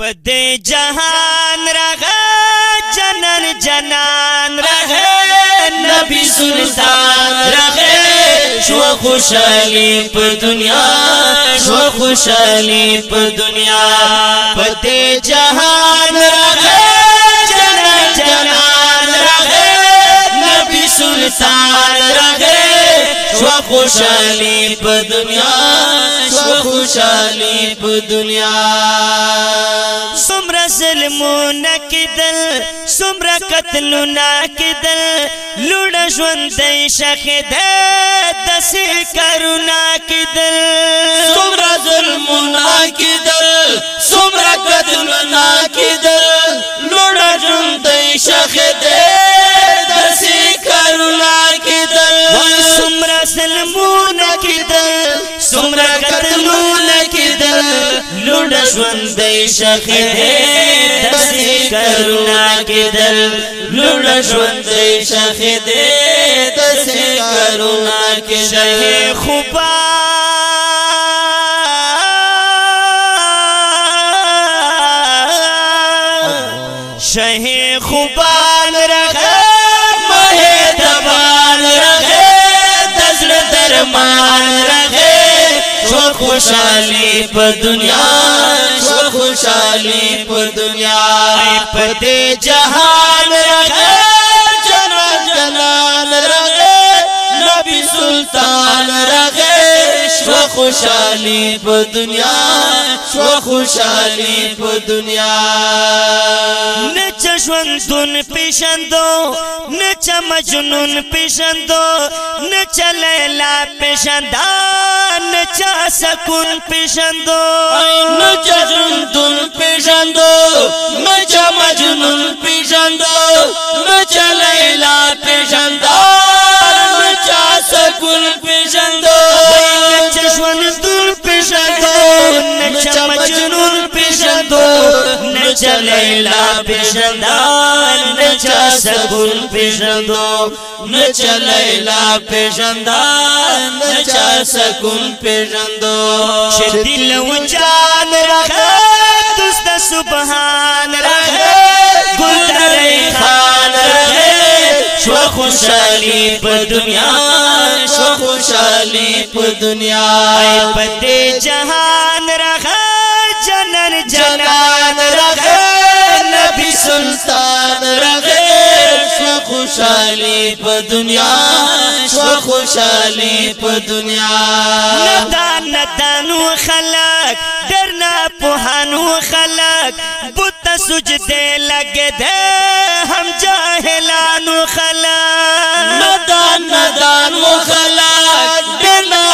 په دې جهان راغه جنن جنان راغه نبی سلطان راغه شو خوشالي په دنیا شو خوشالي په دنیا په دې جهان راغه جنن جنان راغه نبی سلطان راغه شو خوشالي په دنیا شو خوشالي په دنیا ظلمونه کېدل څومره قتلونه کېدل لوړه داسې کېدل څومره ظلمونه کېدل څومره قتلونه کېدل ژوند شهید دس کرونا کېدل لوړ ژوند شهید دس کرونا کېدل خوبا شهی خوبان رغه مه دبان رغه دزل درمان رغه شو خوشحالی په دنیا दुनिया جهان जहान خوشالی په دنیا سو خوشالی په دنیا نچ ژوند دن پېښندو نچ مجنون پېښندو نچ لیلا پېښندا نچ سکون پېښندو نچ ژوند دن پېښندو نچ مجنون پېښندو نچ لیلا پېښندو لیلا لیلا نچا نچا نچا پیشندو پیشندو دل و جان سبحان خان پیشندہ شو خوشحالی پور دنیا شو سو خوشالی پنیا پتے جہان رکھ جنن جنن خوشالی په دنیا شو خوشالی په دنیا پدنیا ندانو خلا درنا پوہانو خلا بت سوج دے هم جاهلانو دے ہم ندانو خلا درنا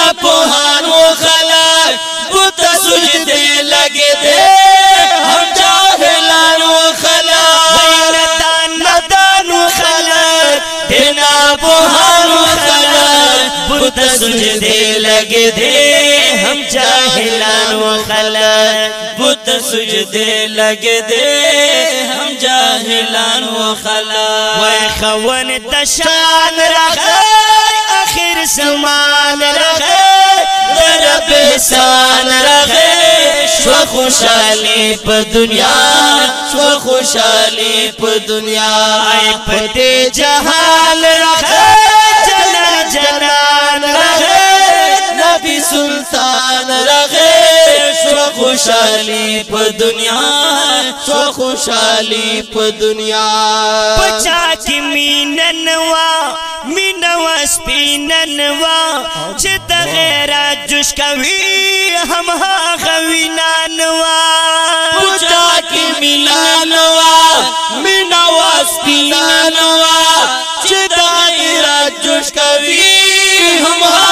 سجده خلا دے بوتا سجدے لگے دے ہم جاہلان و خلق بت سجدے لگے دے ہم جاہلان و خلق وے خون تشان رخے آخر سمان رخے درب حسان رخے شو خوشالی پا دنیا شو خوشالی پا دنیا آئے پتے جہال رخے سلطان رغیش سو خوشالي په دنیا سو خوشالي په دنیا پچا کی میننوا مینوا سپیننوا چې د غیر جوش کوي هم ها غوینانوا پچا کی میننوا مینوا سپیننوا چې د غیر جوش کوي هم ها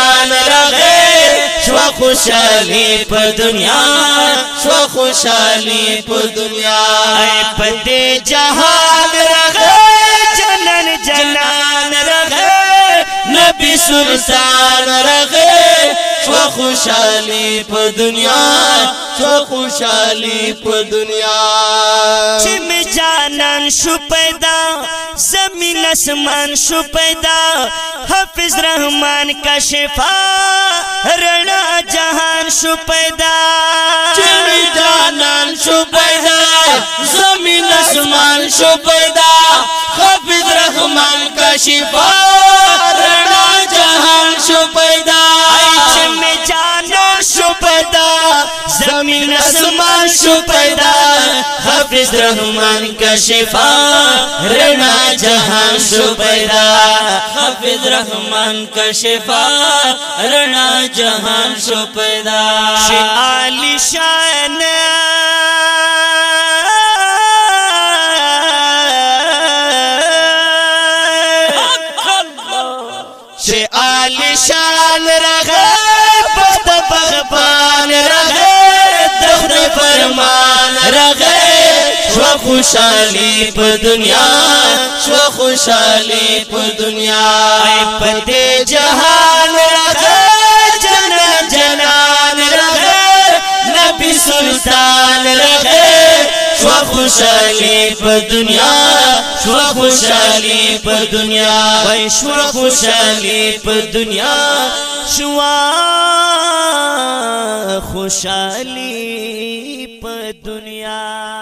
سو په دنیا سو خوش په دنیا اے پتے جہان رغے جنن جنان رغے نبی سلطان رغے شو خوشحالي په دنیا شو خوشحالي په دنیا چې می جانان شو پیدا زمين اسمان شو پیدا حافظ رحمان کا شفا رڼا جهان شو پیدا چې می جانان شو پیدا زمين اسمان شو پیدا حافظ رحمان کا شفا رڼا جهان شو پیدا رحمان کا شفا رنا جہاں جہان حافظ رحمان کا شفا رنا جہاں جہان سبیدا سے آلشان شان رہے بھگوان رہے در فرمان رہے خوشالي په دنیا شو خوشالي په دنیا اي په دې جهان راغ جنان جنان راغ نبي سلطان راغ شو خوشالي په دنیا شو خوشالي په دنیا وای شو خوشالي په دنیا شو خوشالي په دنیا